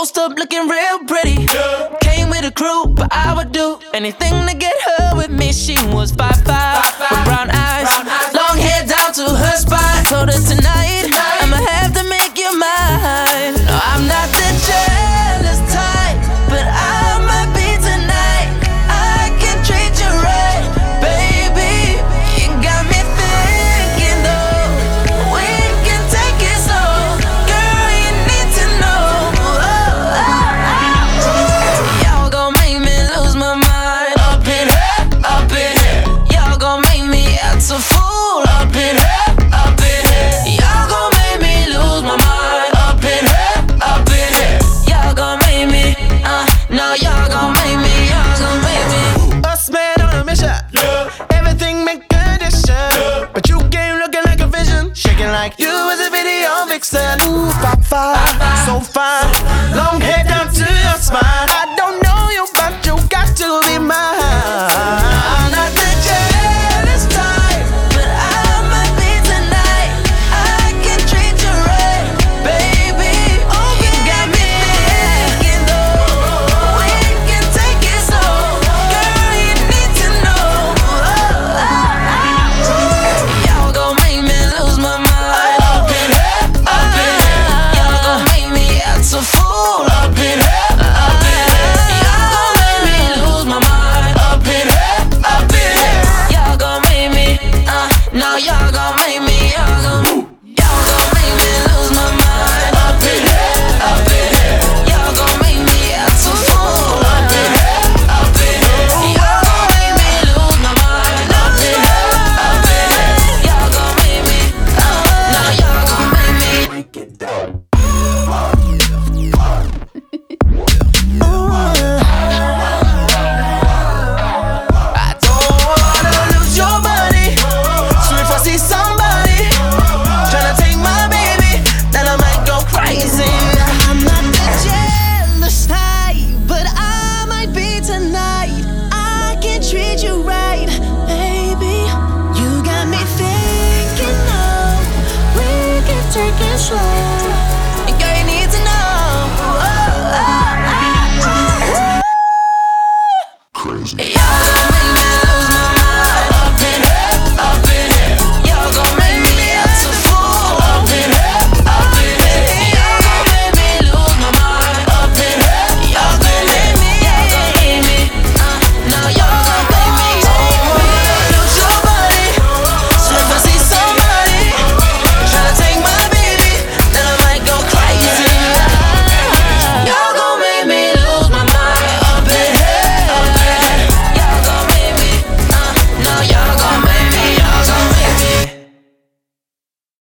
Post up looking real pretty. Yeah. Came with a crew, but I would do anything to get her with me. She was five five. Now y'all gon' make me, y'all gon' make me. Us man on a mission. Yeah. Everything make condition. Yeah. But you came looking like a vision. Shaking like you was a video mixer. New pop five. all up in hell. 说。